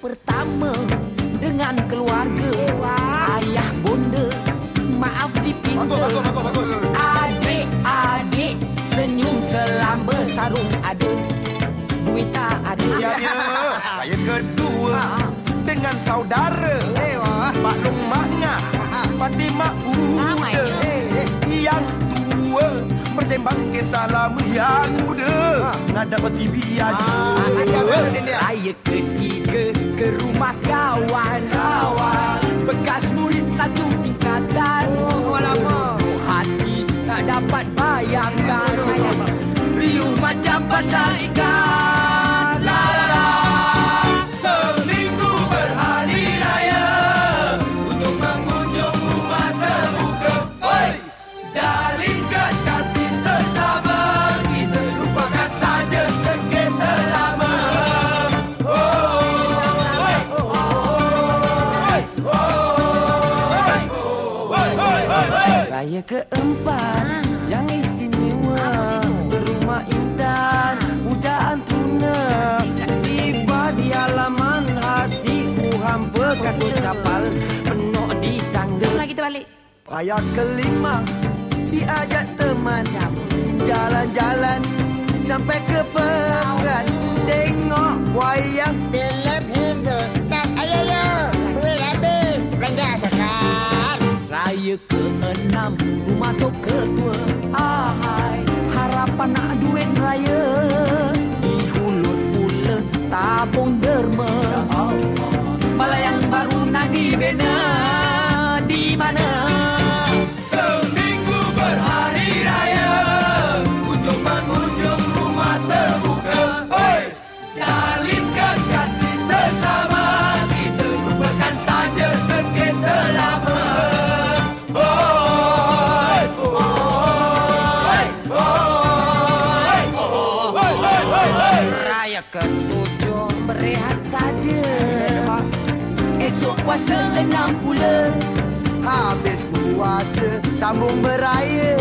pertama dengan keluarga. Ayah bonda maaf dipinta. Adik-adik senyum selamba sarung ada. Duit tak ada. Siapnya saya kedua. Dengan saudara. Pak Long lung maknya. Fatimah Uda eh, eh, Yang tua. Bersembang kisah lama yang muda. Ngadap TV aja Raya ketiga ke rumah kawan. Kawan. Bekas murid satu tingkatan. Oh lama. Hati tak dapat bayangkan. Riuh macam pasar ikan Oi! Raya keempat. Yang istimewa. Berumah intan. Pujaan tuna. Tiba di halaman hatiku hampa kasut capal Penuh di tangga. Jomlah kita balik. Raya kelima. Diajak teman. Jalan-jalan sampai ke pekan Raya keenam Rumah tok ketua. Ahai Harapan nak duit raya. Di hulut pula Tabung Raya ketujuh Berehat saja. Esok puasa enam pula Habis puasa Sambung beraya